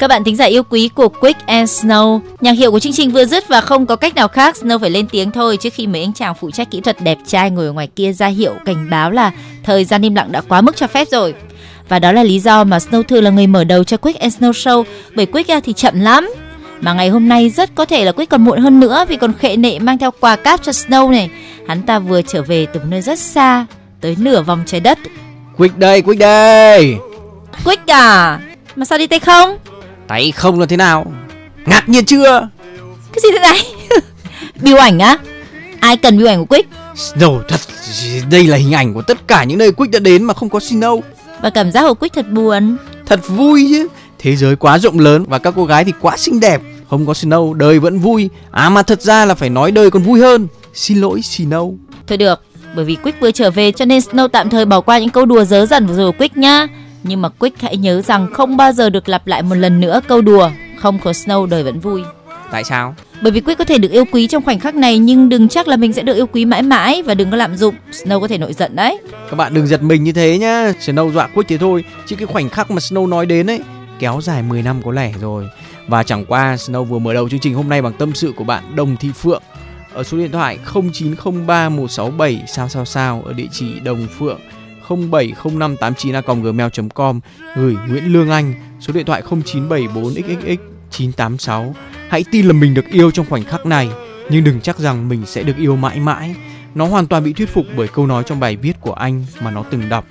Các bạn thính giả yêu quý của Quick and Snow, nhạc hiệu của chương trình vừa dứt và không có cách nào khác, Snow phải lên tiếng thôi trước khi mấy anh chàng phụ trách kỹ thuật đẹp trai ngồi ở ngoài kia ra hiệu cảnh báo là thời gian im lặng đã quá mức cho phép rồi. Và đó là lý do mà Snow thường là người mở đầu cho Quick and Snow Show, bởi Quick thì chậm lắm. Mà ngày hôm nay rất có thể là Quick còn muộn hơn nữa vì còn khệ nệ mang theo quà cáp cho Snow này. Hắn ta vừa trở về từ một nơi rất xa, tới nửa vòng trái đất. Quick đây, Quick đây. Quick à? Mà sao đi tay không? Tay không là thế nào? Ngạc nhiên chưa? Cái gì thế này? biêu ảnh á? Ai cần biêu ảnh của Quick? Snow thật, đây là hình ảnh của tất cả những nơi Quick đã đến mà không có Snow. Và cảm giác của Quick thật buồn. Thật vui chứ. Thế giới quá rộng lớn và các cô gái thì quá xinh đẹp. Không có Snow, đời vẫn vui. À mà thật ra là phải nói đời còn vui hơn. Xin lỗi Snow. Thôi được, bởi vì Quick vừa trở về cho nên Snow tạm thời bỏ qua những câu đùa dớ dẩn vừa rồi của Quick nhá. Nhưng mà Quick hãy nhớ rằng không bao giờ được lặp lại một lần nữa câu đùa không có Snow đời vẫn vui. Tại sao? Bởi vì Quick có thể được yêu quý trong khoảnh khắc này nhưng đừng chắc là mình sẽ được yêu quý mãi mãi và đừng có lạm dụng. Snow có thể nổi giận đấy. Các bạn đừng giật mình như thế nhá. Snow dọa Quick thế thôi. Chứ cái khoảnh khắc mà Snow nói đến ấy kéo dài 10 năm có lẽ rồi. Và chẳng qua Snow vừa mở đầu chương trình hôm nay bằng tâm sự của bạn Đồng Thị Phượng ở số điện thoại 0903 sao sao sao ở địa chỉ Đồng Phượng 070589a.gmail.com gửi Nguyễn Lương Anh số điện thoại 0974xxx 986. Hãy tin là mình được yêu trong khoảnh khắc này, nhưng đừng chắc rằng mình sẽ được yêu mãi mãi. Nó hoàn toàn bị thuyết phục bởi câu nói trong bài viết của anh mà nó từng đọc.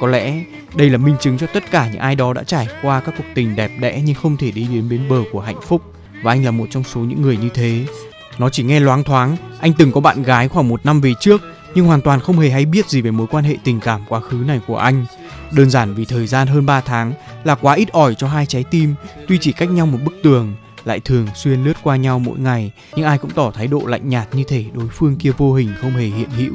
Có lẽ đây là minh chứng cho tất cả những ai đó đã trải qua các cuộc tình đẹp đẽ nhưng không thể đi đến bến bờ của hạnh phúc. Và anh là một trong số những người như thế. Nó chỉ nghe loáng thoáng, anh từng có bạn gái khoảng một năm về trước nhưng hoàn toàn không hề hay biết gì về mối quan hệ tình cảm quá khứ này của anh. Đơn giản vì thời gian hơn 3 tháng là quá ít ỏi cho hai trái tim, tuy chỉ cách nhau một bức tường, lại thường xuyên lướt qua nhau mỗi ngày, nhưng ai cũng tỏ thái độ lạnh nhạt như thể đối phương kia vô hình không hề hiện hữu.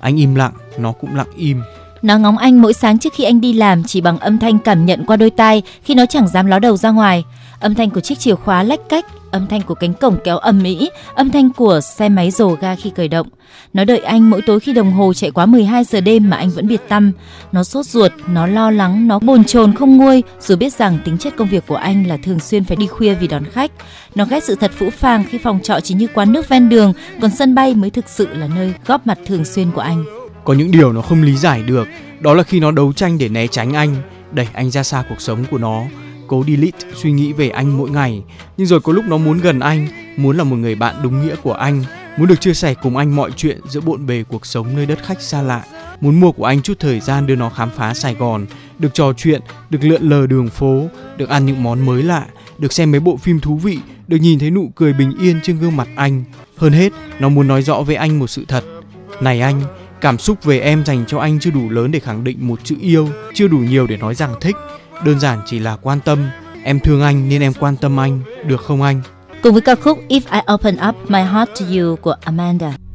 Anh im lặng, nó cũng lặng im. Nó ngóng anh mỗi sáng trước khi anh đi làm chỉ bằng âm thanh cảm nhận qua đôi tai khi nó chẳng dám ló đầu ra ngoài. Âm thanh của chiếc chìa khóa lách cách, âm thanh của cánh cổng kéo ầm ĩ, âm thanh của xe máy rồ ga khi khởi động. Nó đợi anh mỗi tối khi đồng hồ chạy quá 12 giờ đêm mà anh vẫn biệt tâm. Nó sốt ruột, nó lo lắng, nó bồn chồn không nguôi, dù biết rằng tính chất công việc của anh là thường xuyên phải đi khuya vì đón khách. Nó ghét sự thật phũ phàng khi phòng trọ chỉ như quán nước ven đường, còn sân bay mới thực sự là nơi góp mặt thường xuyên của anh. Có những điều nó không lý giải được, đó là khi nó đấu tranh để né tránh anh, đẩy anh ra xa cuộc sống của nó cố delete suy nghĩ về anh mỗi ngày nhưng rồi có lúc nó muốn gần anh muốn là một người bạn đúng nghĩa của anh muốn được chia sẻ cùng anh mọi chuyện giữa bộn bề cuộc sống nơi đất khách xa lạ, muốn mua của anh chút thời gian đưa nó khám phá sài gòn, được trò chuyện, được lượn lờ đường phố, được ăn những món mới lạ, được xem mấy bộ phim thú vị, được nhìn thấy nụ cười bình yên trên gương mặt anh. Hơn hết, nó muốn nói rõ với anh một sự thật. Này anh, cảm xúc về em dành cho anh chưa đủ lớn để khẳng định một chữ yêu, chưa đủ nhiều để nói rằng thích. Đơn giản chỉ là quan tâm. Em thương anh nên em quan tâm anh, được không anh? Cùng với ca khúc If I Open Up My Heart to You của Amanda.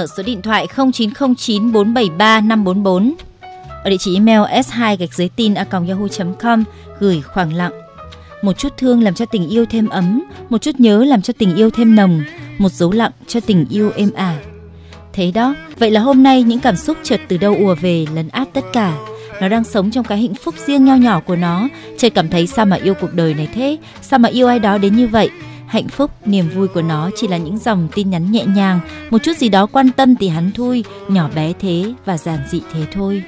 Ở số điện thoại 0909 473 544. Ở địa chỉ email s2 gạch dưới tin a yahoo.com gửi khoảng lặng. Một chút thương làm cho tình yêu thêm ấm, một chút nhớ làm cho tình yêu thêm nồng, một dấu lặng cho tình yêu êm ả. Thế đó, vậy là hôm nay những cảm xúc chợt từ đâu ùa về lấn át tất cả. Nó đang sống trong cái hạnh phúc riêng nho nhỏ của nó, chợt cảm thấy sao mà yêu cuộc đời này thế, sao mà yêu ai đó đến như vậy, hạnh phúc. Niềm vui của nó chỉ là những dòng tin nhắn nhẹ nhàng, một chút gì đó quan tâm thì hắn thui, nhỏ bé thế và giản dị thế thôi.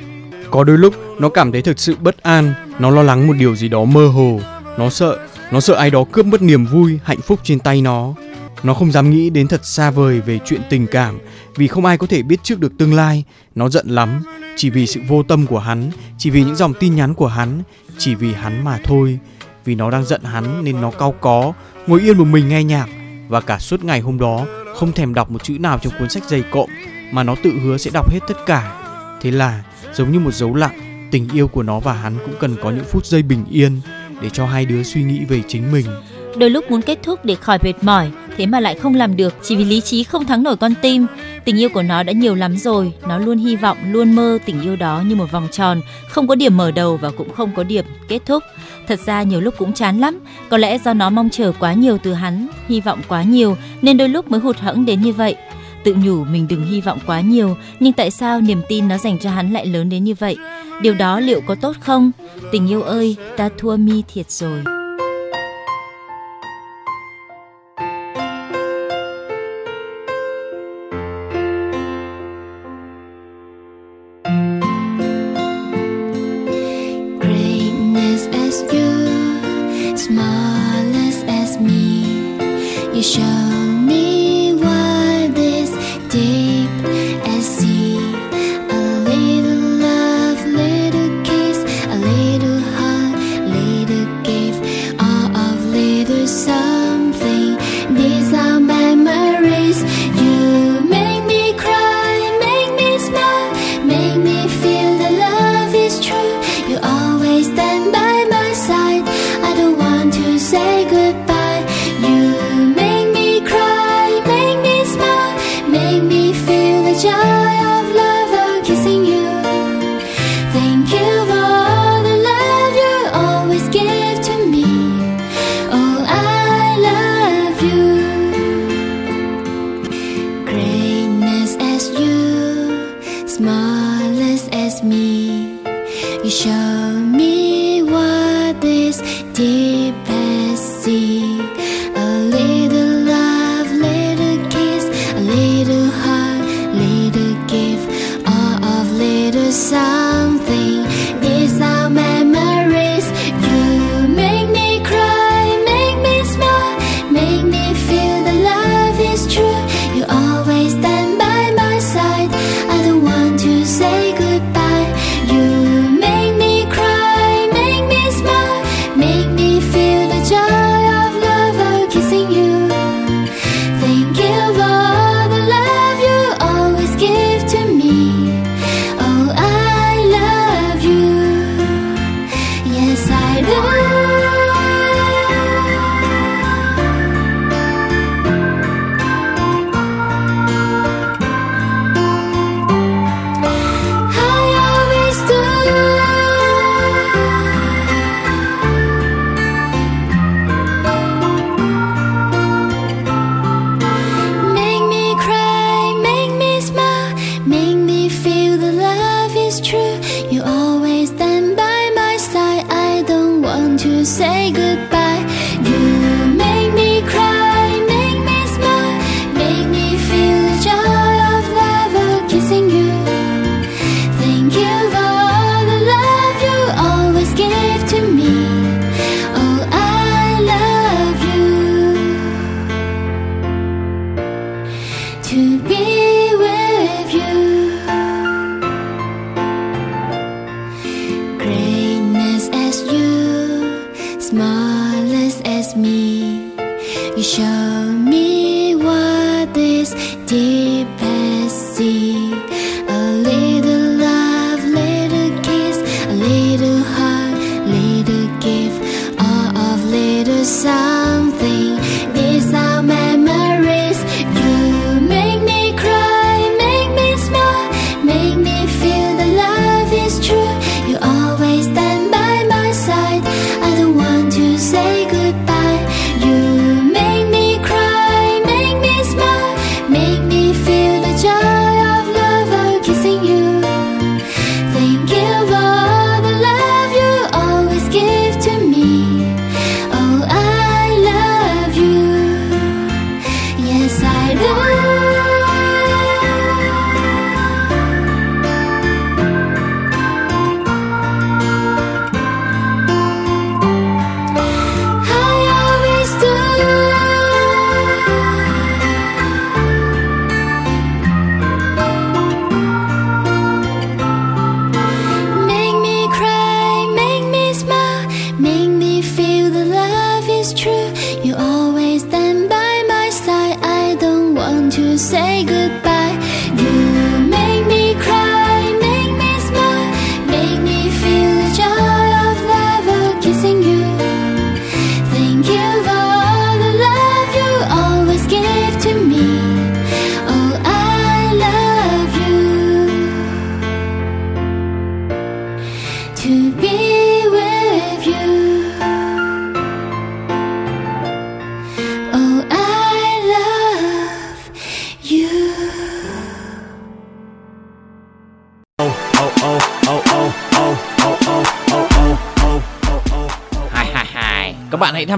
Có đôi lúc, nó cảm thấy thực sự bất an, nó lo lắng một điều gì đó mơ hồ. Nó sợ nó sợ ai đó cướp mất niềm vui, hạnh phúc trên tay nó. Nó không dám nghĩ đến thật xa vời về chuyện tình cảm, vì không ai có thể biết trước được tương lai. Nó giận lắm, chỉ vì sự vô tâm của hắn, chỉ vì những dòng tin nhắn của hắn, chỉ vì hắn mà thôi vì nó đang giận hắn nên nó cau có. Ngồi yên một mình nghe nhạc. Và cả suốt ngày hôm đó, không thèm đọc một chữ nào trong cuốn sách dày cộm, mà nó tự hứa sẽ đọc hết tất cả. Thế là, giống như một dấu lặng, tình yêu của nó và hắn cũng cần có những phút giây bình yên để cho hai đứa suy nghĩ về chính mình. Đôi lúc muốn kết thúc để khỏi mệt mỏi thế mà lại không làm được, chỉ vì lý trí không thắng nổi con tim. Tình yêu của nó đã nhiều lắm rồi, nó luôn hy vọng, luôn mơ tình yêu đó như một vòng tròn, không có điểm mở đầu và cũng không có điểm kết thúc. Thật ra nhiều lúc cũng chán lắm, có lẽ do nó mong chờ quá nhiều từ hắn, hy vọng quá nhiều, nên đôi lúc mới hụt hẫng đến như vậy. Tự nhủ mình đừng hy vọng quá nhiều, nhưng tại sao niềm tin nó dành cho hắn lại lớn đến như vậy? Điều đó liệu có tốt không? Tình yêu ơi, ta thua mi thiệt rồi. Xa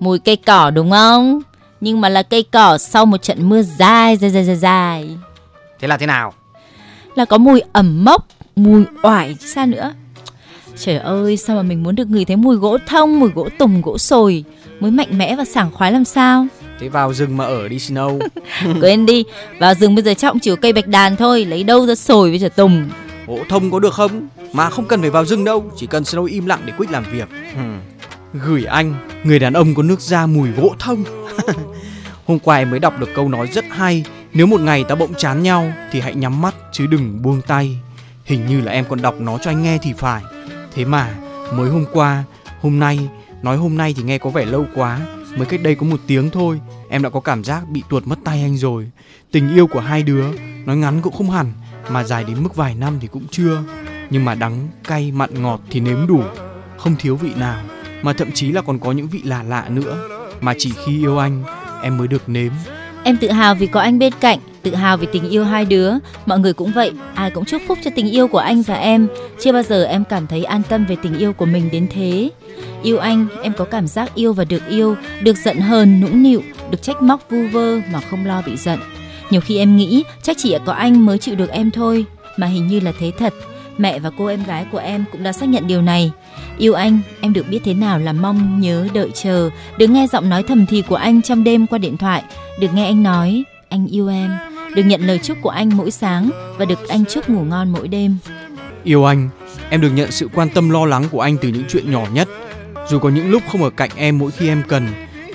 Mùi cây cỏ đúng không? Nhưng mà là cây cỏ sau một trận mưa dài dài dài dài dài. Thế là thế nào? Là có mùi ẩm mốc, mùi oải chứ sao nữa. Trời ơi, sao mà mình muốn được ngửi thấy mùi gỗ thông, mùi gỗ tùng, gỗ sồi mới mạnh mẽ và sảng khoái làm sao? Thế vào rừng mà ở đi Snow. Quên đi, vào rừng bây giờ trọng chỉ có cây bạch đàn thôi, lấy đâu ra sồi với trở tùng. Gỗ thông có được không? Mà không cần phải vào rừng đâu, chỉ cần Snow im lặng để Quick làm việc. Gửi anh, người đàn ông có nước da mùi gỗ thông. Hôm qua em mới đọc được câu nói rất hay Nếu một ngày ta bỗng chán nhau Thì hãy nhắm mắt chứ đừng buông tay. Hình như là em còn đọc nó cho anh nghe thì phải. Thế mà mới hôm qua Hôm nay Nói hôm nay thì nghe có vẻ lâu quá Mới cách đây có một tiếng thôi Em đã có cảm giác bị tuột mất tay anh rồi. Tình yêu của hai đứa Nói ngắn cũng không hẳn Mà dài đến mức vài năm thì cũng chưa. Nhưng mà đắng, cay, mặn, ngọt thì nếm đủ Không thiếu vị nào mà thậm chí là còn có những vị lạ lạ nữa Mà chỉ khi yêu anh Em mới được nếm Em tự hào vì có anh bên cạnh, tự hào vì tình yêu hai đứa. Mọi người cũng vậy, ai cũng chúc phúc cho tình yêu của anh và em. Chưa bao giờ em cảm thấy an tâm về tình yêu của mình đến thế. Yêu anh, em có cảm giác yêu và được yêu, được giận hờn, nũng nịu, được trách móc vu vơ mà không lo bị giận. Nhiều khi em nghĩ chắc chỉ có anh mới chịu được em thôi, mà hình như là thế thật. Mẹ và cô em gái của em cũng đã xác nhận điều này. Yêu anh, em được biết thế nào là mong nhớ đợi chờ, được nghe giọng nói thầm thì của anh trong đêm qua điện thoại, được nghe anh nói anh yêu em, được nhận lời chúc của anh mỗi sáng và được anh chúc ngủ ngon mỗi đêm. Yêu anh, em được nhận sự quan tâm lo lắng của anh từ những chuyện nhỏ nhất. Dù có những lúc không ở cạnh em mỗi khi em cần,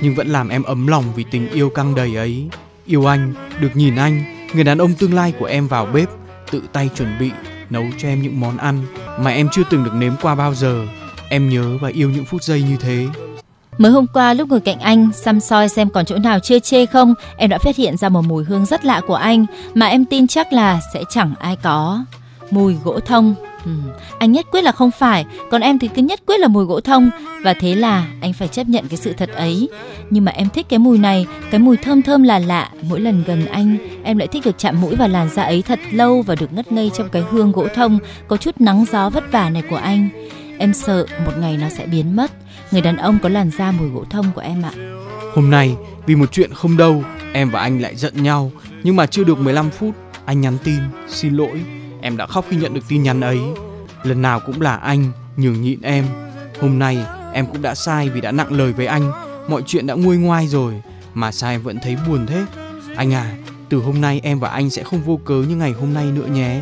nhưng vẫn làm em ấm lòng vì tình yêu căng đầy ấy. Yêu anh, được nhìn anh, người đàn ông tương lai của em vào bếp, tự tay chuẩn bị nấu cho em những món ăn mà em chưa từng được nếm qua bao giờ. Em nhớ và yêu những phút giây như thế. Mới hôm qua lúc ngồi cạnh anh, xăm soi xem còn chỗ nào chưa chê không, em đã phát hiện ra một mùi hương rất lạ của anh mà em tin chắc là sẽ chẳng ai có. Mùi gỗ thông. Ừ, anh nhất quyết là không phải, còn em thì cứ nhất quyết là mùi gỗ thông và thế là anh phải chấp nhận cái sự thật ấy. Nhưng mà em thích cái mùi này, cái mùi thơm thơm là lạ. Mỗi lần gần anh, em lại thích được chạm mũi vào làn da ấy thật lâu và được ngất ngây trong cái hương gỗ thông có chút nắng gió vất vả này của anh. Em sợ một ngày nó sẽ biến mất. Người đàn ông có làn da mùi gỗ thông của em ạ. Hôm nay vì một chuyện không đâu, em và anh lại giận nhau, nhưng mà chưa được 15 phút, anh nhắn tin xin lỗi. Em đã khóc khi nhận được tin nhắn ấy. Lần nào cũng là anh nhường nhịn em. Hôm nay em cũng đã sai vì đã nặng lời với anh. Mọi chuyện đã nguôi ngoai rồi, mà sao em vẫn thấy buồn thế? Anh à, từ hôm nay em và anh sẽ không vô cớ như ngày hôm nay nữa nhé.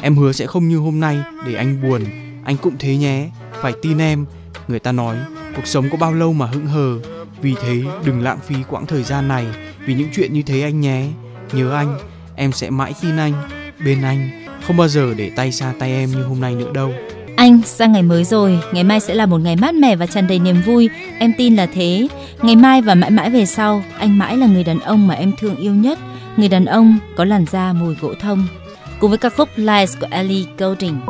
Em hứa sẽ không như hôm nay để anh buồn. Anh cũng thế nhé. Phải tin em. Người ta nói cuộc sống có bao lâu mà hững hờ. Vì thế đừng lãng phí quãng thời gian này vì những chuyện như thế anh nhé. Nhớ anh, em sẽ mãi tin anh, bên anh, không bao giờ để tay xa tay em như hôm nay nữa đâu. Anh, sang ngày mới rồi, ngày mai sẽ là một ngày mát mẻ và tràn đầy niềm vui, em tin là thế. Ngày mai và mãi mãi về sau, anh mãi là người đàn ông mà em thương yêu nhất, người đàn ông có làn da mùi gỗ thông. Cùng với ca khúc Lies của Ellie Goulding.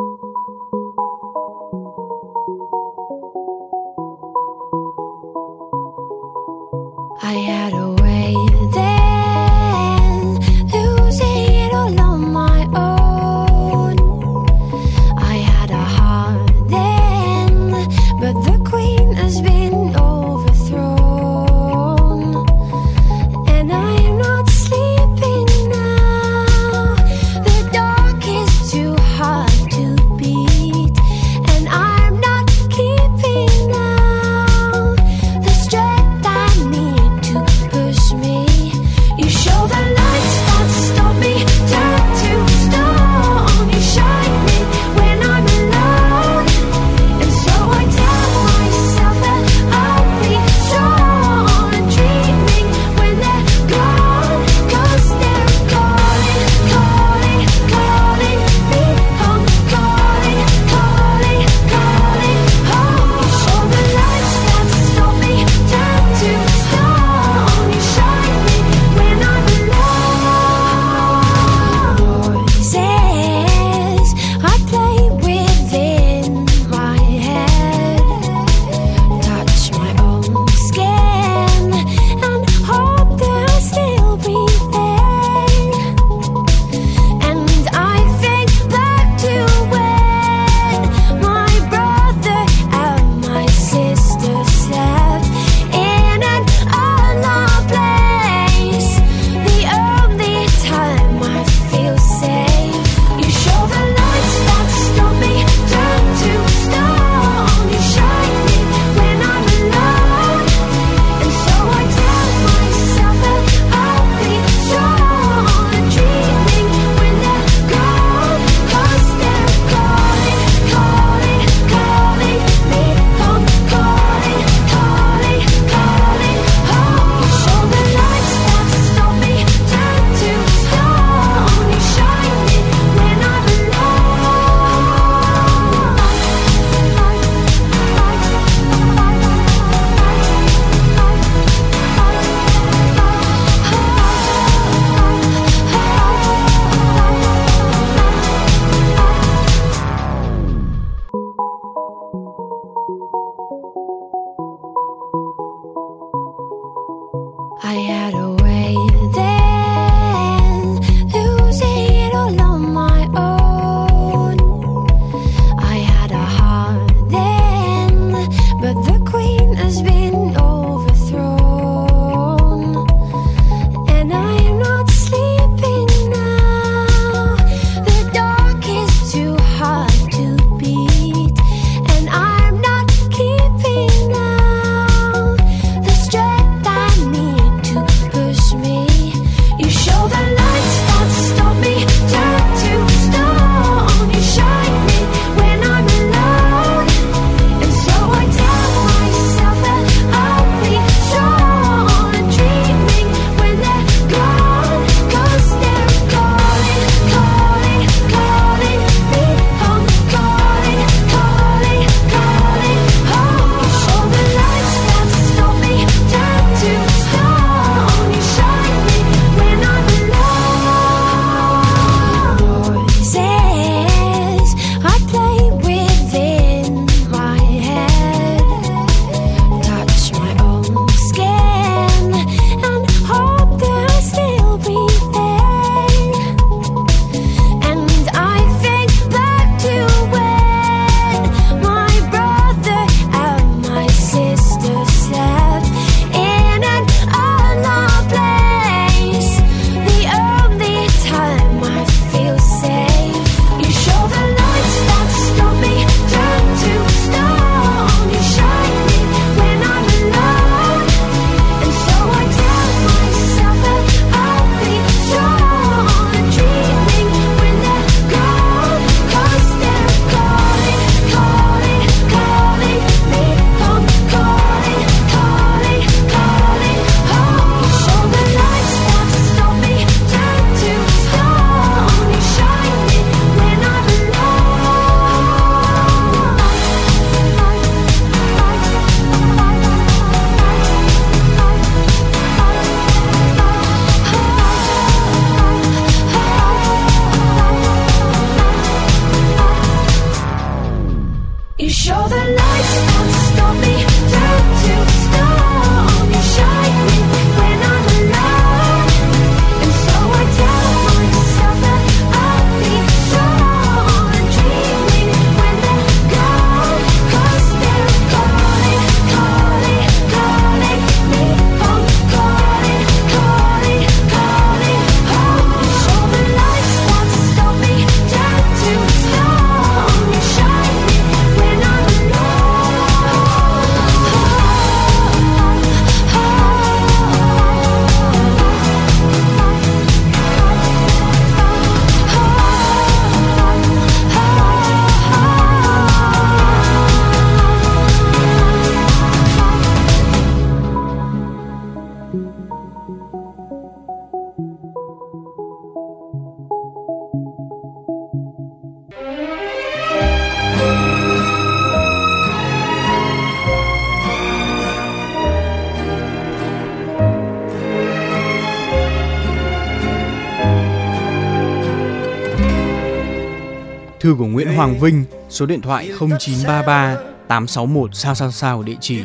Thư của Nguyễn Hoàng Vinh, số điện thoại 0933 861 sao? sao sao địa chỉ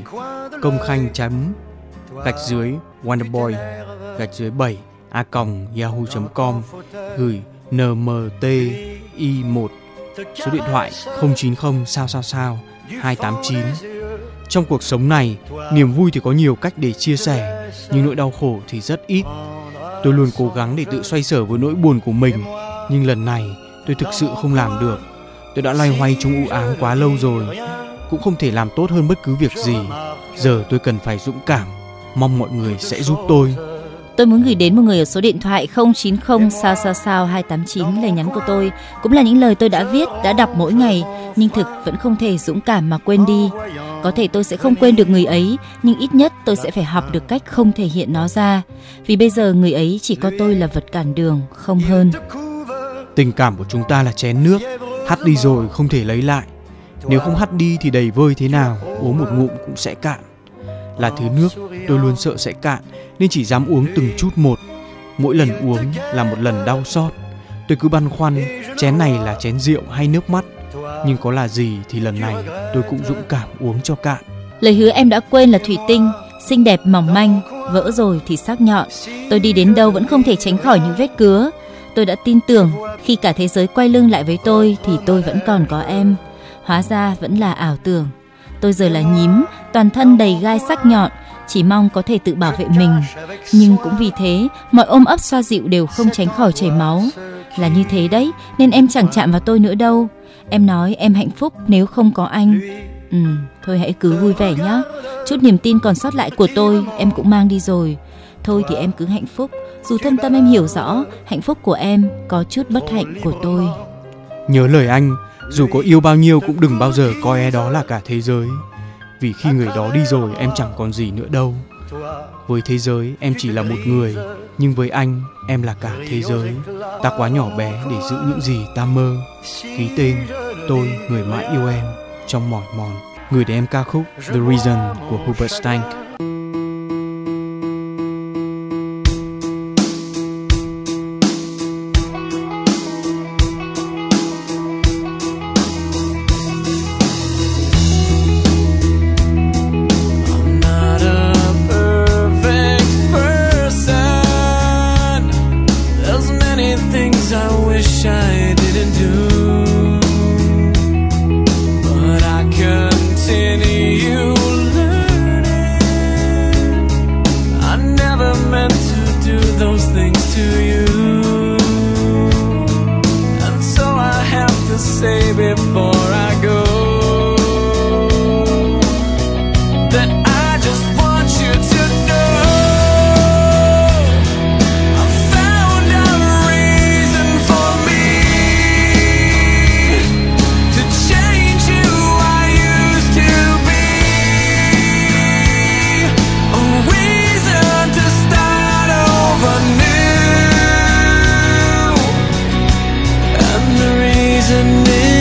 công khanh chấm gạch dưới wonderboy gạch dưới 7 a còng yahoo.com gửi nmti1 số điện thoại 090 sao? sao sao 289 trong cuộc sống này niềm vui thì có nhiều cách để chia sẻ nhưng nỗi đau khổ thì rất ít. Tôi luôn cố gắng để tự xoay sở với nỗi buồn của mình. nhưng lần này tôi thực sự không làm được tôi đã loay hoay trong u ám quá lâu rồi cũng không thể làm tốt hơn bất cứ việc gì giờ tôi cần phải dũng cảm mong mọi người sẽ giúp tôi Tôi muốn gửi đến một người ở số điện thoại 090 sao sao sao 289 lời nhắn của tôi cũng là những lời tôi đã viết, đã đọc mỗi ngày nhưng thực vẫn không thể dũng cảm mà quên đi. Có thể tôi sẽ không quên được người ấy nhưng ít nhất tôi sẽ phải học được cách không thể hiện nó ra. Vì bây giờ người ấy chỉ có tôi là vật cản đường, không hơn. Tình cảm của chúng ta là chén nước, hắt đi rồi không thể lấy lại. Nếu không hắt đi thì đầy vơi thế nào, uống một ngụm cũng sẽ cạn. Là thứ nước tôi luôn sợ sẽ cạn nên chỉ dám uống từng chút một. Mỗi lần uống là một lần đau xót. Tôi cứ băn khoăn chén này là chén rượu hay nước mắt. Nhưng có là gì thì lần này tôi cũng dũng cảm uống cho cạn. Lời hứa em đã quên là thủy tinh, xinh đẹp mỏng manh, vỡ rồi thì sắc nhọn. Tôi đi đến đâu vẫn không thể tránh khỏi những vết cứa. Tôi đã tin tưởng khi cả thế giới quay lưng lại với tôi thì tôi vẫn còn có em. Hóa ra vẫn là ảo tưởng. Tôi giờ là nhím, toàn thân đầy gai sắc nhọn, chỉ mong có thể tự bảo vệ mình. Nhưng cũng vì thế, mọi ôm ấp xoa dịu đều không tránh khỏi chảy máu. Là như thế đấy, nên em chẳng chạm vào tôi nữa đâu. Em nói em hạnh phúc nếu không có anh. Ừ, thôi hãy cứ vui vẻ nhé. Chút niềm tin còn sót lại của tôi, em cũng mang đi rồi. Thôi thì em cứ hạnh phúc, dù thâm tâm em hiểu rõ hạnh phúc của em có chút bất hạnh của tôi. Nhớ lời anh, dù có yêu bao nhiêu cũng đừng bao giờ coi e đó là cả thế giới. Vì khi người đó đi rồi em chẳng còn gì nữa đâu. Với thế giới em chỉ là một người nhưng với anh em là cả thế giới. Ta quá nhỏ bé để giữ những gì ta mơ. Ký tên tôi người mãi yêu em trong mỏi mòn. Người để em ca khúc The Reason của Hubert Stank reason is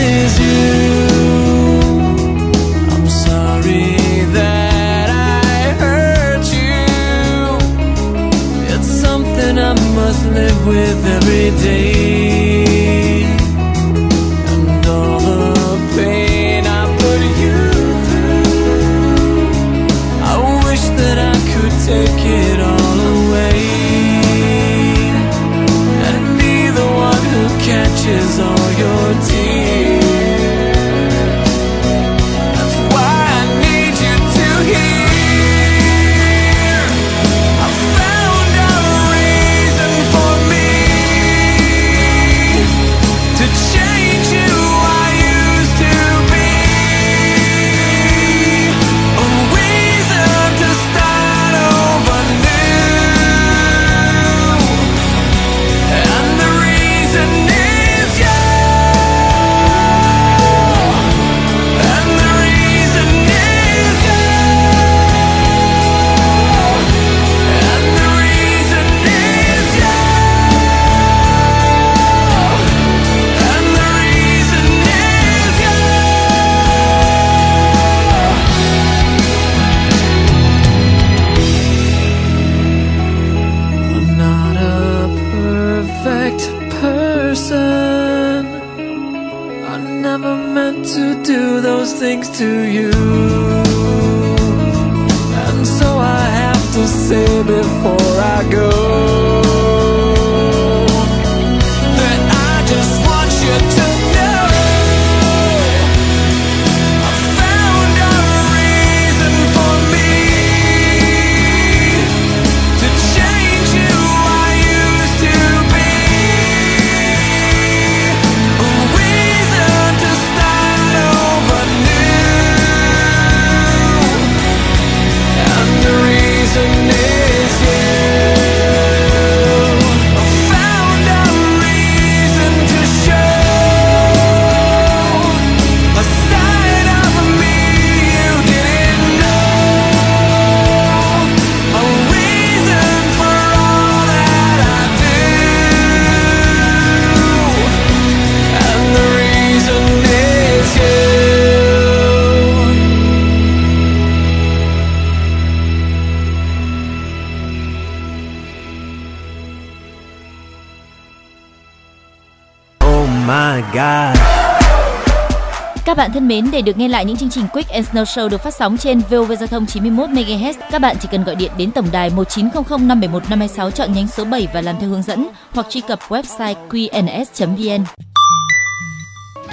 mến, để được nghe lại những chương trình Quick and Snow Show được phát sóng trên VOV Giao thông 91 MHz, các bạn chỉ cần gọi điện đến tổng đài 1900 571 526 chọn nhánh số 7 và làm theo hướng dẫn hoặc truy cập website qns.vn.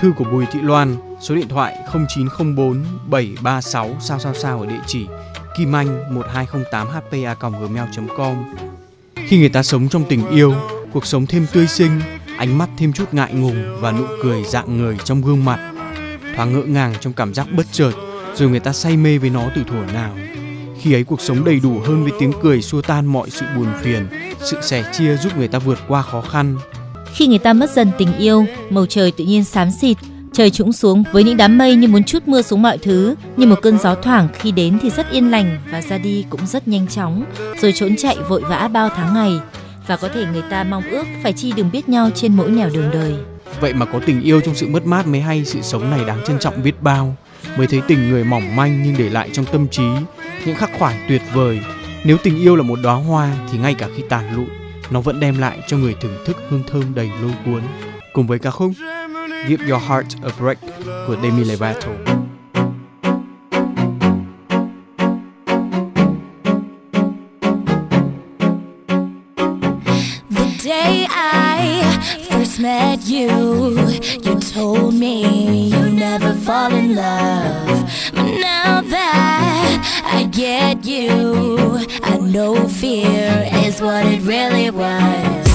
Thư của Bùi Thị Loan, số điện thoại 0904 736 sao sao sao ở địa chỉ kim anh 1208 hpa@gmail.com. Khi người ta sống trong tình yêu, cuộc sống thêm tươi sinh, ánh mắt thêm chút ngại ngùng và nụ cười dạng người trong gương mặt và ngỡ ngàng trong cảm giác bất chợt, rồi người ta say mê với nó từ thuở nào. Khi ấy cuộc sống đầy đủ hơn với tiếng cười xua tan mọi sự buồn phiền, sự sẻ chia giúp người ta vượt qua khó khăn. Khi người ta mất dần tình yêu, màu trời tự nhiên xám xịt, trời trũng xuống với những đám mây như muốn chút mưa xuống mọi thứ, như một cơn gió thoảng khi đến thì rất yên lành và ra đi cũng rất nhanh chóng, rồi trốn chạy vội vã bao tháng ngày. Và có thể người ta mong ước phải chi đường biết nhau trên mỗi nẻo đường đời. Vậy mà có tình yêu trong sự mất mát mới hay sự sống này đáng trân trọng biết bao. Mới thấy tình người mỏng manh nhưng để lại trong tâm trí Những khắc khoải tuyệt vời. Nếu tình yêu là một đóa hoa thì ngay cả khi tàn lụi, Nó vẫn đem lại cho người thưởng thức hương thơm đầy lôi cuốn. Cùng với ca khúc Give Your Heart a Break của Demi Lovato. You, you told me you never fall in love. But now that I get you, I know fear is what it really was.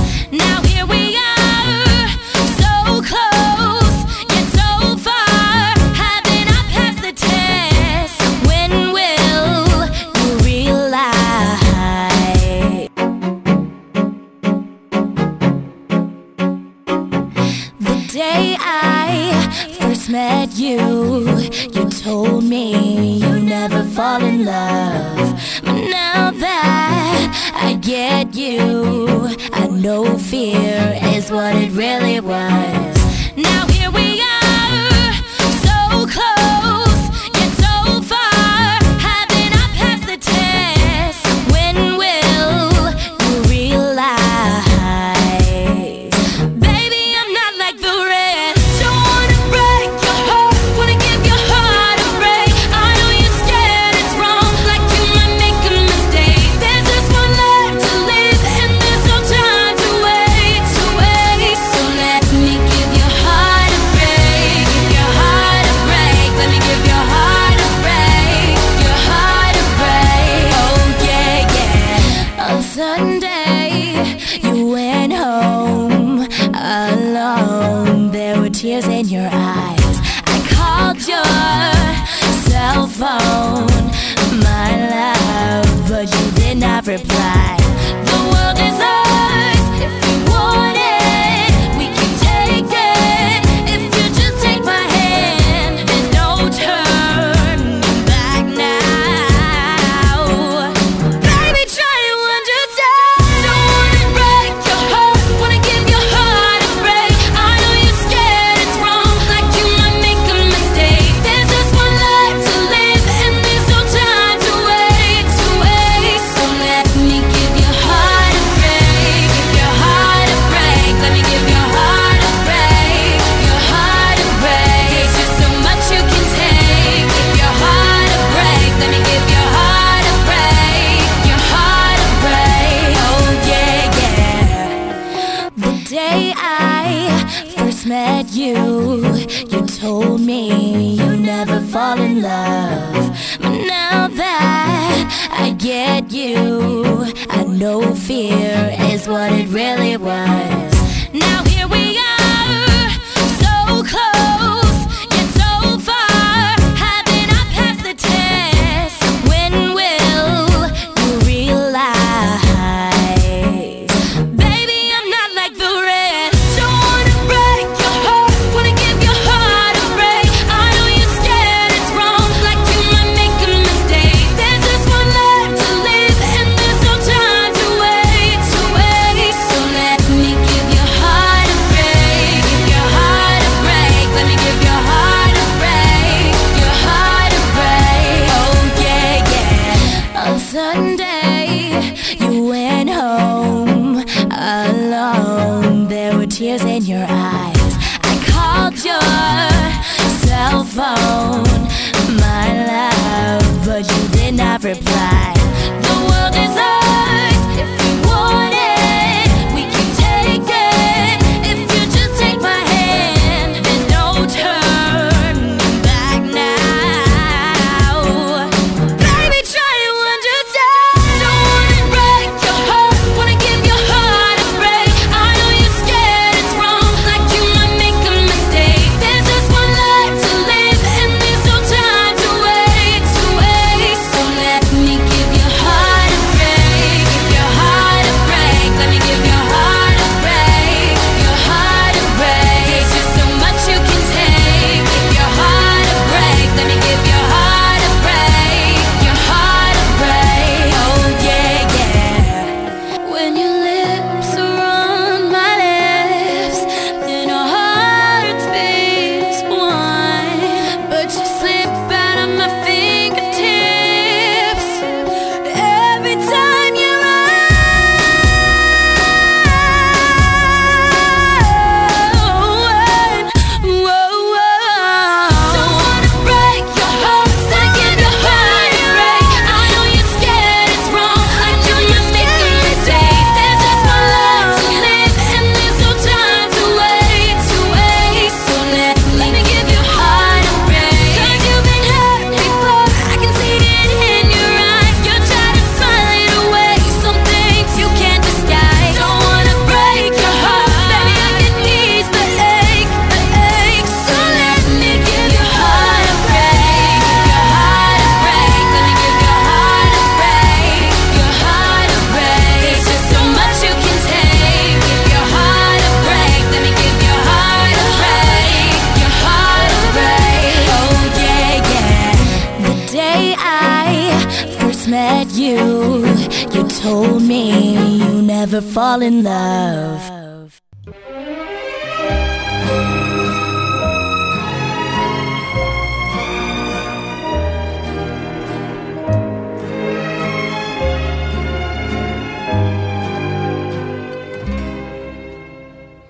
Fall in love.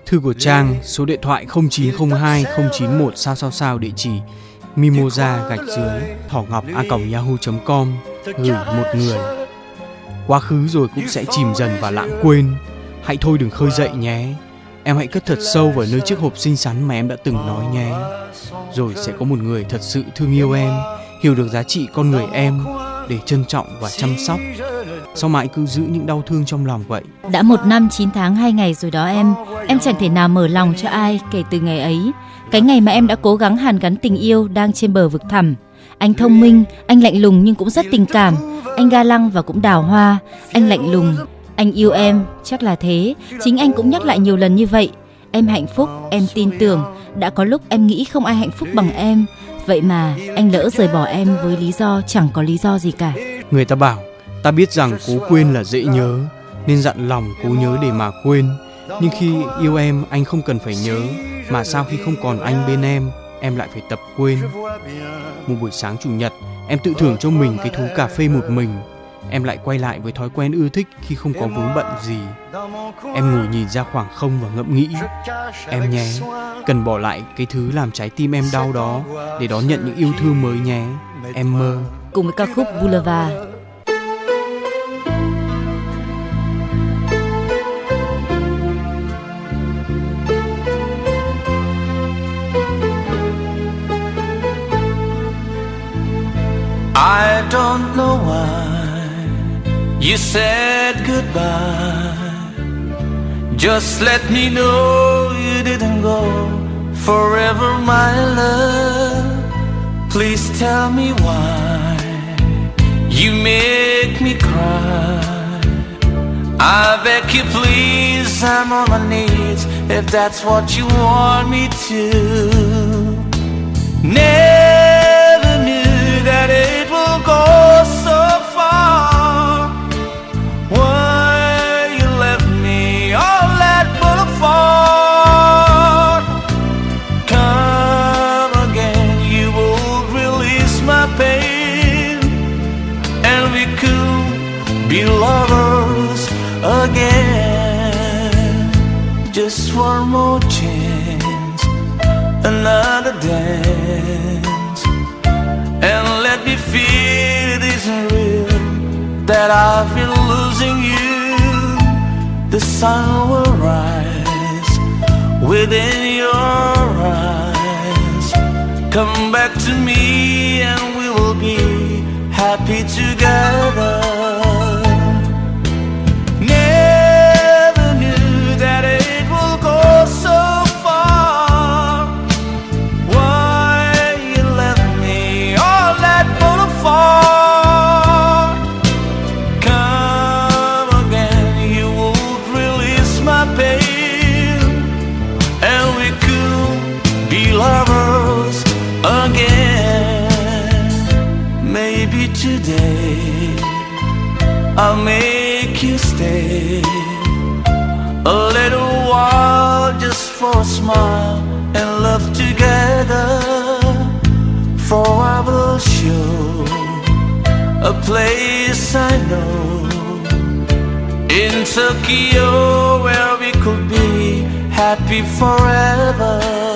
Thư của Trang, số điện thoại 0902 091 sao sao sao địa chỉ mimosa gạch dưới thỏ ngọc a yahoo.com gửi một người quá khứ rồi cũng sẽ chìm dần và lãng quên hãy thôi đừng khơi dậy nhé. Em hãy cất thật sâu vào nơi chiếc hộp xinh xắn mà em đã từng nói nhé. Rồi sẽ có một người thật sự thương yêu em hiểu được giá trị con người em để trân trọng và chăm sóc. Sao mãi cứ giữ những đau thương trong lòng vậy? Đã một năm 9 tháng 2 ngày rồi đó em. Em chẳng thể nào mở lòng cho ai kể từ ngày ấy. Cái ngày mà em đã cố gắng hàn gắn tình yêu đang trên bờ vực thẳm. Anh thông minh, anh lạnh lùng nhưng cũng rất tình cảm. Anh ga lăng và cũng đào hoa. Anh lạnh lùng, anh yêu em, chắc là thế Chính anh cũng nhắc lại nhiều lần như vậy Em hạnh phúc, em tin tưởng Đã có lúc em nghĩ không ai hạnh phúc bằng em Vậy mà anh lỡ rời bỏ em với lý do chẳng có lý do gì cả Người ta bảo ta biết rằng cố quên là dễ nhớ nên dặn lòng cố nhớ để mà quên. Nhưng khi yêu em anh không cần phải nhớ mà sao khi không còn anh bên em em lại phải tập quên. Một buổi sáng chủ nhật em tự thưởng cho mình cái thú cà phê một mình em lại quay lại với thói quen ưa thích khi không có vướng bận gì. Em ngồi nhìn ra khoảng không và ngẫm nghĩ. Em nhé cần bỏ lại cái thứ làm trái tim em đau đó để đón nhận những yêu thương mới nhé. Em mơ. Cùng với ca khúc boulevard. I don't know why. You said goodbye. Just let me know you didn't go forever, my love. Please tell me why you make me cry. I beg you, please, I'm on my knees if that's what you want me to. Never Just one more chance, another dance, and let me feel it isn't real that I've been losing you. The sun will rise within your eyes. Come back to me and we will be happy together. Smile and love together. For I will show a place I know in Tokyo where we could be happy forever.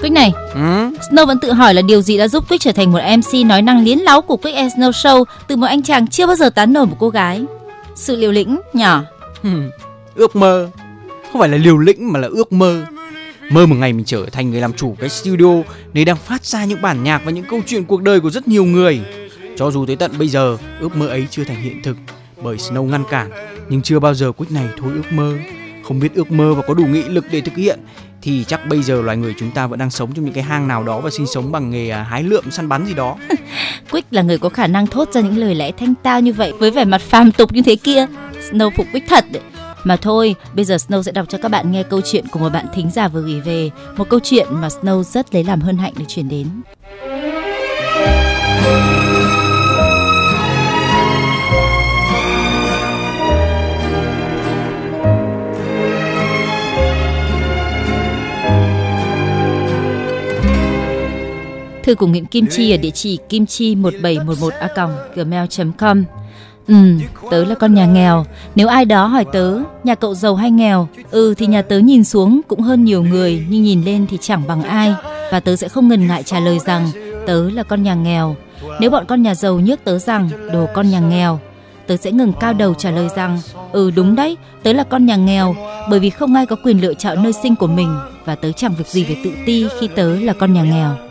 Quick này, Ừ? Snow vẫn tự hỏi là điều gì đã giúp Quick trở thành một MC nói năng liến láo của and Snow Show từ một anh chàng chưa bao giờ tán nổi một cô gái. Sự liều lĩnh nhỏ. Ước mơ không phải là liều lĩnh mà là ước mơ mơ một ngày mình trở thành người làm chủ cái studio nơi đang phát ra những bản nhạc và những câu chuyện cuộc đời của rất nhiều người cho dù tới tận bây giờ ước mơ ấy chưa thành hiện thực bởi Snow ngăn cản nhưng chưa bao giờ Quick này thôi ước mơ không biết ước mơ và có đủ nghị lực để thực hiện thì chắc bây giờ loài người chúng ta vẫn đang sống trong những cái hang nào đó và sinh sống bằng nghề à, hái lượm săn bắn gì đó Quick là người có khả năng thốt ra những lời lẽ thanh tao như vậy với vẻ mặt phàm tục như thế kia. Snow phục Quick thật đấy. Mà thôi, bây giờ Snow sẽ đọc cho các bạn nghe câu chuyện của một bạn thính giả vừa gửi về, một câu chuyện mà Snow rất lấy làm hân hạnh được chuyển đến. Thư của Nguyễn Kim Chi ở địa chỉ kimchi 1711 a gmail.com Ừ, tớ là con nhà nghèo. Nếu ai đó hỏi tớ, nhà cậu giàu hay nghèo? Ừ thì nhà tớ nhìn xuống cũng hơn nhiều người, nhưng nhìn lên thì chẳng bằng ai. Và tớ sẽ không ngần ngại trả lời rằng tớ là con nhà nghèo. Nếu bọn con nhà giàu nhước tớ rằng đồ con nhà nghèo, tớ sẽ ngừng cao đầu trả lời rằng ừ đúng đấy, tớ là con nhà nghèo, bởi vì không ai có quyền lựa chọn nơi sinh của mình và tớ chẳng việc gì phải tự ti khi tớ là con nhà nghèo.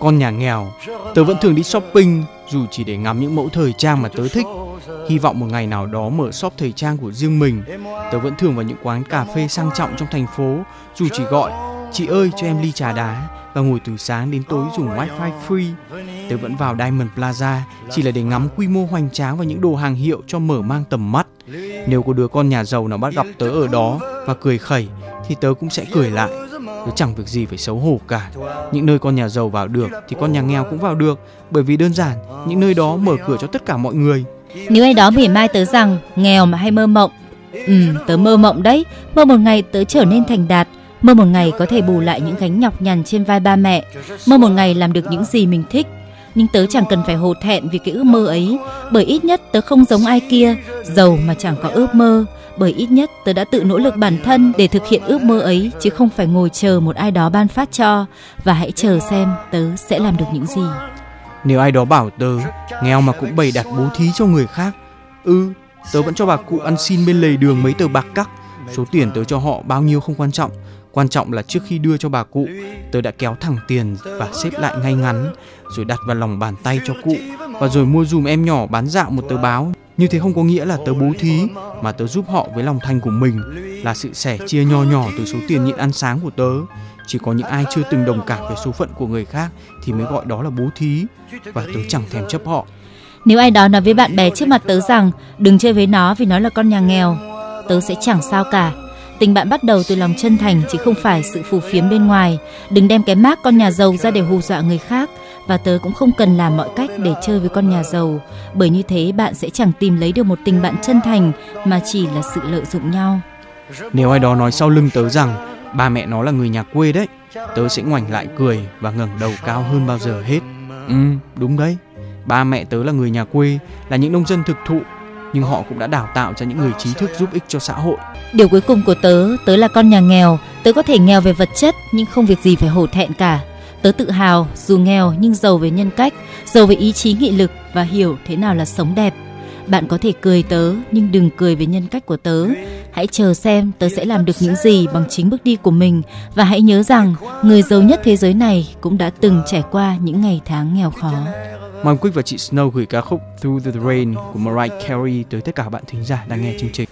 Con nhà nghèo, tớ vẫn thường đi shopping dù chỉ để ngắm những mẫu thời trang mà tớ thích Hy vọng một ngày nào đó mở shop thời trang của riêng mình. Tớ vẫn thường vào những quán cà phê sang trọng trong thành phố, dù chỉ gọi chị ơi cho em ly trà đá và ngồi từ sáng đến tối dùng wifi free. Tớ vẫn vào Diamond Plaza chỉ là để ngắm quy mô hoành tráng và những đồ hàng hiệu cho mở mang tầm mắt. Nếu có đứa con nhà giàu nào bắt gặp tớ ở đó và cười khẩy thì tớ cũng sẽ cười lại. Tớ chẳng việc gì phải xấu hổ cả. Những nơi con nhà giàu vào được thì con nhà nghèo cũng vào được bởi vì đơn giản những nơi đó mở cửa cho tất cả mọi người. Nếu ai đó mỉa mai tớ rằng nghèo mà hay mơ mộng, ừ, tớ mơ mộng đấy, mơ một ngày tớ trở nên thành đạt, mơ một ngày có thể bù lại những gánh nhọc nhằn trên vai ba mẹ, mơ một ngày làm được những gì mình thích. Nhưng tớ chẳng cần phải hổ thẹn vì cái ước mơ ấy, bởi ít nhất tớ không giống ai kia, giàu mà chẳng có ước mơ, bởi ít nhất tớ đã tự nỗ lực bản thân để thực hiện ước mơ ấy chứ không phải ngồi chờ một ai đó ban phát cho và hãy chờ xem tớ sẽ làm được những gì. Nếu ai đó bảo tớ nghèo mà cũng bày đặt bố thí cho người khác, ừ, tớ vẫn cho bà cụ ăn xin bên lề đường mấy tờ bạc cắc. Số tiền tớ cho họ bao nhiêu không quan trọng, quan trọng là trước khi đưa cho bà cụ, tớ đã kéo thẳng tiền và xếp lại ngay ngắn, rồi đặt vào lòng bàn tay cho cụ và rồi mua dùm em nhỏ bán dạo một tờ báo. Như thế không có nghĩa là tớ bố thí, mà tớ giúp họ với lòng thành của mình, là sự sẻ chia nho nhỏ từ số tiền nhịn ăn sáng của tớ. Chỉ có những ai chưa từng đồng cảm về số phận của người khác thì mới gọi đó là bố thí và tớ chẳng thèm chấp họ. Nếu ai đó nói với bạn bè trước mặt tớ rằng đừng chơi với nó vì nó là con nhà nghèo tớ sẽ chẳng sao cả tình bạn bắt đầu từ lòng chân thành chứ không phải sự phù phiếm bên ngoài. Đừng đem cái mác con nhà giàu ra để hù dọa người khác và tớ cũng không cần làm mọi cách để chơi với con nhà giàu. Bởi như thế bạn sẽ chẳng tìm lấy được một tình bạn chân thành mà chỉ là sự lợi dụng nhau. Nếu ai đó nói sau lưng tớ rằng ba mẹ nó là người nhà quê đấy tớ sẽ ngoảnh lại cười và ngẩng đầu cao hơn bao giờ hết. Ừ đúng đấy. Ba mẹ tớ là người nhà quê là những nông dân thực thụ nhưng họ cũng đã đào tạo cho những người trí thức giúp ích cho xã hội. Điều cuối cùng của tớ tớ là con nhà nghèo. Tớ có thể nghèo về vật chất, nhưng không việc gì phải hổ thẹn cả. Tớ tự hào, dù nghèo nhưng giàu về nhân cách, giàu về ý chí nghị lực và hiểu thế nào là sống đẹp. Bạn có thể cười tớ, nhưng đừng cười về nhân cách của tớ hãy chờ xem tớ sẽ làm được những gì bằng chính bước đi của mình và hãy nhớ rằng, người giàu nhất thế giới này cũng đã từng trải qua những ngày tháng nghèo khó Mong Quick và chị Snow gửi ca khúc Through the Rain của Mariah Carey tới tất cả các bạn thính giả đang nghe chương trình.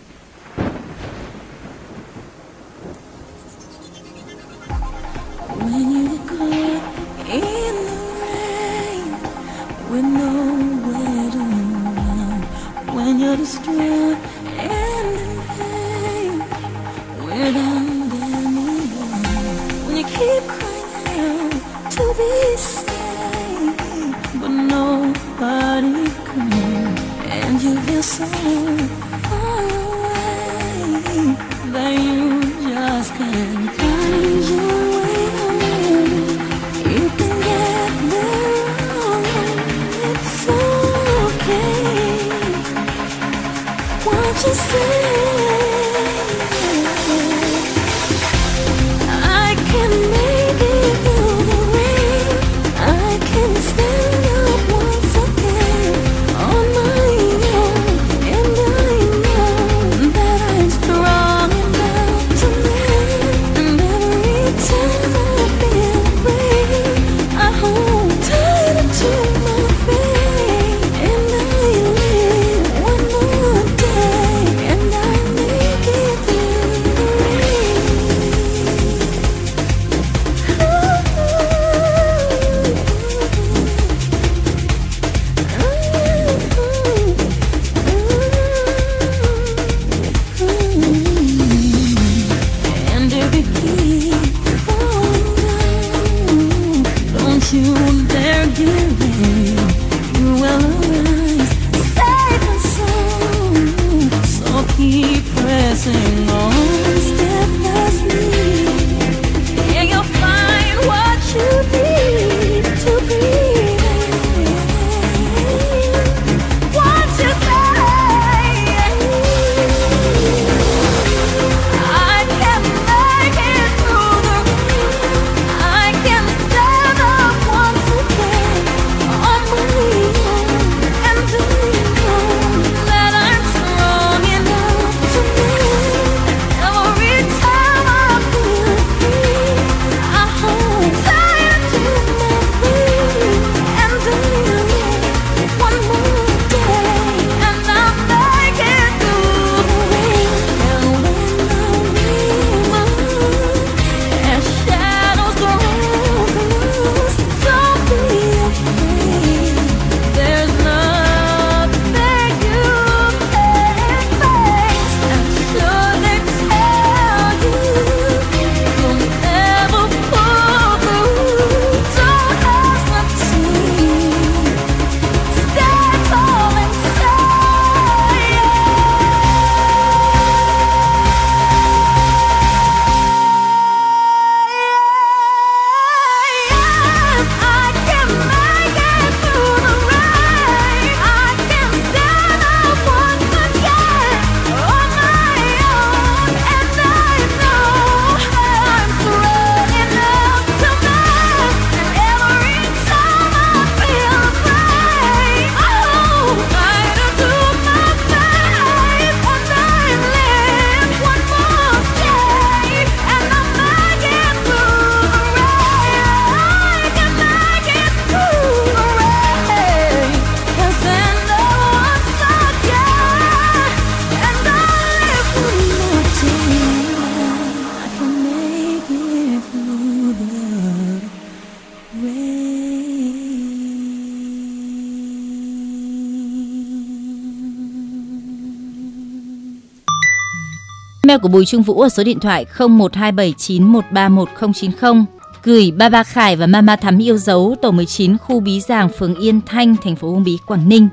Email của Bùi Trung Vũ ở số điện thoại 0127913190 gửi ba ba Khải và Mama Thắm yêu dấu tổ 19 khu Bí Giàng, phường Yên Thanh, thành phố Uông Bí, Quảng Ninh.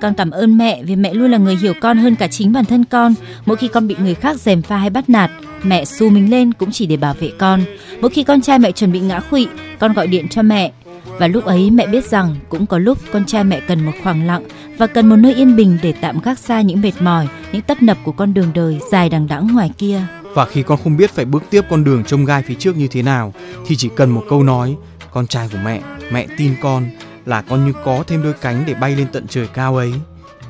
Con cảm ơn mẹ vì mẹ luôn là người hiểu con hơn cả chính bản thân con. Mỗi khi con bị người khác dèm pha hay bắt nạt, mẹ xu mình lên cũng chỉ để bảo vệ con. Mỗi khi con trai mẹ chuẩn bị ngã khuỵu, con gọi điện cho mẹ. Và lúc ấy mẹ biết rằng cũng có lúc con trai mẹ cần một khoảng lặng và cần một nơi yên bình để tạm gác xa những mệt mỏi, những tấp nập của con đường đời dài đằng đẵng ngoài kia. Và khi con không biết phải bước tiếp con đường trông gai phía trước như thế nào thì chỉ cần một câu nói, con trai của mẹ, mẹ tin con là con như có thêm đôi cánh để bay lên tận trời cao ấy.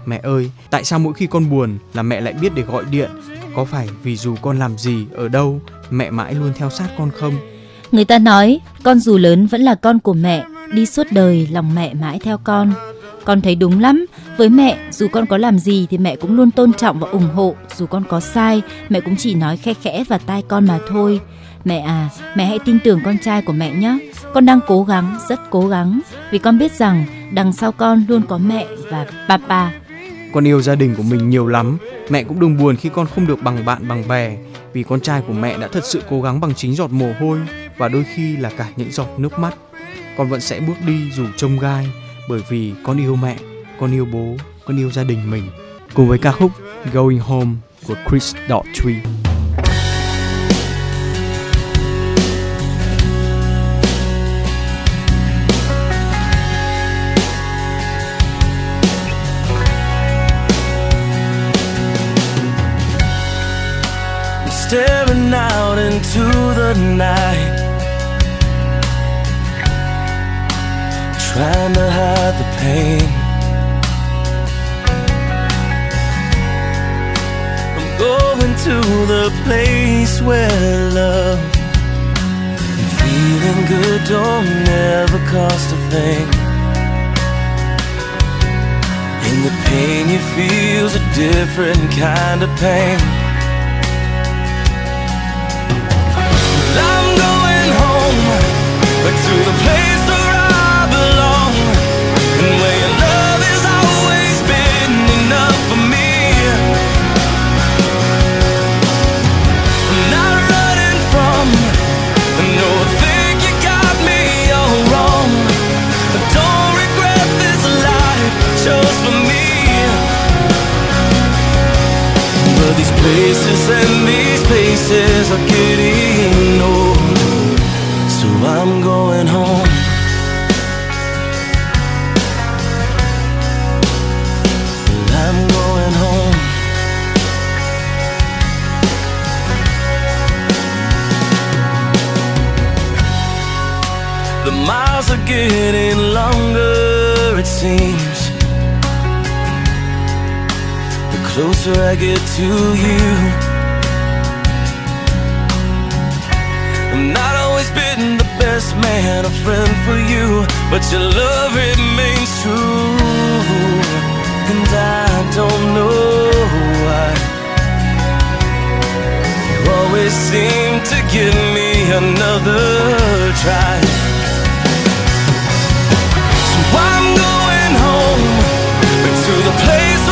Mẹ ơi, tại sao mỗi khi con buồn là mẹ lại biết để gọi điện? Có phải vì dù con làm gì, ở đâu, mẹ mãi luôn theo sát con không? Người ta nói, con dù lớn vẫn là con của mẹ, đi suốt đời lòng mẹ mãi theo con. Con thấy đúng lắm, với mẹ dù con có làm gì thì mẹ cũng luôn tôn trọng và ủng hộ, dù con có sai, mẹ cũng chỉ nói khe khẽ vào tai con mà thôi. Mẹ à, mẹ hãy tin tưởng con trai của mẹ nhé. Con đang cố gắng, rất cố gắng, vì con biết rằng đằng sau con luôn có mẹ và papa. Con yêu gia đình của mình nhiều lắm, mẹ cũng đừng buồn khi con không được bằng bạn bằng bè, vì con trai của mẹ đã thật sự cố gắng bằng chính giọt mồ hôi và đôi khi là cả những giọt nước mắt. Con vẫn sẽ bước đi dù trông gai, bởi vì con yêu mẹ, con yêu bố, con yêu gia đình mình. Cùng với ca khúc Going Home của Chris Daughtry. staring out into the night, trying to hide the pain. I'm going to the place where love and feeling good don't ever cost a thing. And the pain you feel's a different kind of pain. I'm going home to the place places and these places are getting old, so I'm going home. I'm going home. The miles are getting longer, it seems. Closer I get to you. I'm not always been the best man, a friend for you, but your love remains true. And I don't know why. You always seem to give me another try. So I'm going home to the place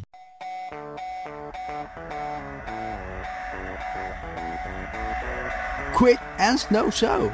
And Snow Show